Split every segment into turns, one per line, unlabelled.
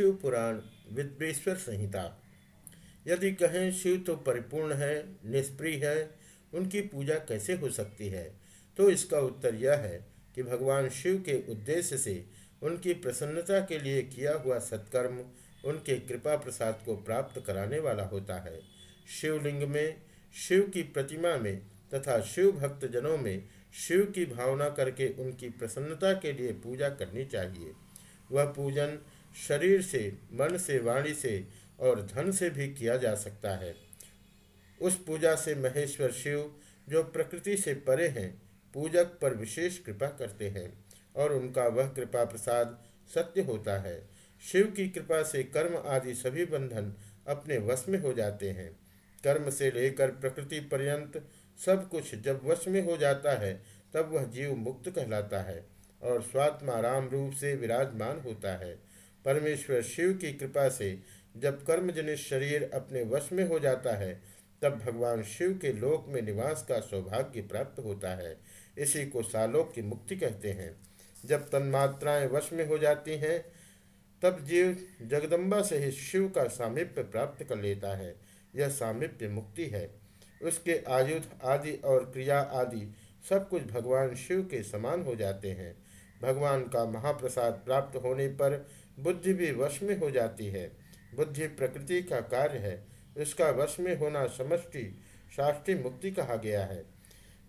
शिव पुराण विद्वेश्वर संहिता। यदि कहें शिव तो परिपूर्ण है, निष्प्रिय है, उनकी पूजा कैसे हो सकती है? तो इसका उत्तर यह है कि भगवान शिव के उद्देश्य से उनकी प्रसन्नता के लिए किया हुआ सत्कर्म उनके कृपा प्रसाद को प्राप्त कराने वाला होता है। शिवलिंग में, शिव की प्रतिमा में तथा शिव भक्त जनों में शिव की भावना करके उनकी प्रसन्नता के लिए पूजा करनी चाहिए। वह पूजन शरीर से, मन से, वाणी से और धन से भी किया जा सकता है। उस पूजा से महेश्वर शिव, जो प्रकृति से परे हैं, पूजक पर विशेष कृपा करते हैं और उनका वह कृपा प्रसाद सत्य होता है। शिव की कृपा से कर्म आदि सभी बंधन अपने वश में हो जाते हैं। कर्म से लेकर प्रकृति पर्यंत सब कुछ जब वश में हो जाता है, तब वह जीव मुक्त कहलाता है और स्वात्मा राम रूप से विराजमान होता है। परमेश्वर शिव की कृपा से जब कर्मजनित शरीर अपने वश में हो जाता है, तब भगवान शिव के लोक में निवास का सौभाग्य प्राप्त होता है। इसी को सालोक की मुक्ति कहते हैं। जब तन्मात्राएँ वश में हो जाती हैं, तब जीव जगदम्बा से ही शिव का सामिप्य प्राप्त कर लेता है। यह सामिप्य मुक्ति है। उसके आयुध आदि और क्रिया आदि सब कुछ भगवान शिव के समान हो जाते हैं। भगवान का महाप्रसाद प्राप्त होने पर बुद्धि भी वश में हो जाती है। बुद्धि प्रकृति का कार्य है। उसका वश में होना समष्टि शास्त्रीय मुक्ति कहा गया है।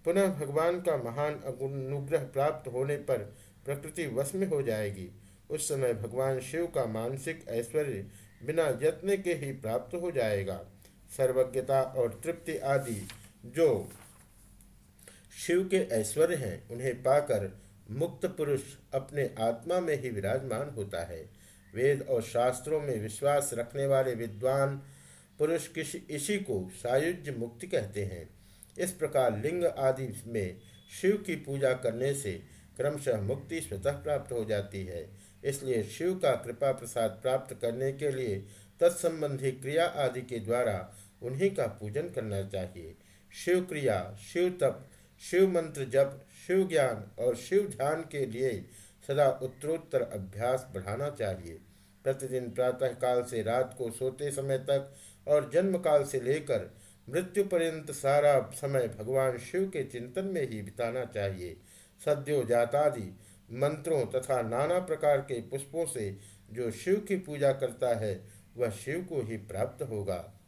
पुनः भगवान का महान अनुग्रह प्राप्त होने पर प्रकृति वश में हो जाएगी। उस समय भगवान शिव का मानसिक ऐश्वर्य बिना यत्न के ही प्राप्त हो जाएगा। सर्वज्ञता और तृप्ति आदि जो शिव के ऐश्वर्य हैं, उन्हें पाकर मुक्त पुरुष अपने आत्मा में ही विराजमान होता है। वेद और शास्त्रों में विश्वास रखने वाले विद्वान पुरुष किसी इसी को सायुज्य मुक्ति कहते हैं। इस प्रकार लिंग आदि में शिव की पूजा करने से क्रमशः मुक्ति स्वतः प्राप्त हो जाती है। इसलिए शिव का कृपा प्रसाद प्राप्त करने के लिए तत्संबंधी क्रिया आदि के द्वारा उन्हीं का पूजन करना चाहिए। शिव क्रिया, शिव तप, शिव मंत्र जप, शिव ज्ञान और शिव ध्यान के लिए सदा उत्तरोत्तर अभ्यास बढ़ाना चाहिए। प्रतिदिन प्रातः काल से रात को सोते समय तक और जन्म काल से लेकर मृत्यु पर्यंत सारा समय भगवान शिव के चिंतन में ही बिताना चाहिए। सद्यो जातादि मंत्रों तथा नाना प्रकार के पुष्पों से जो शिव की पूजा करता है, वह शिव को ही प्राप्त होगा।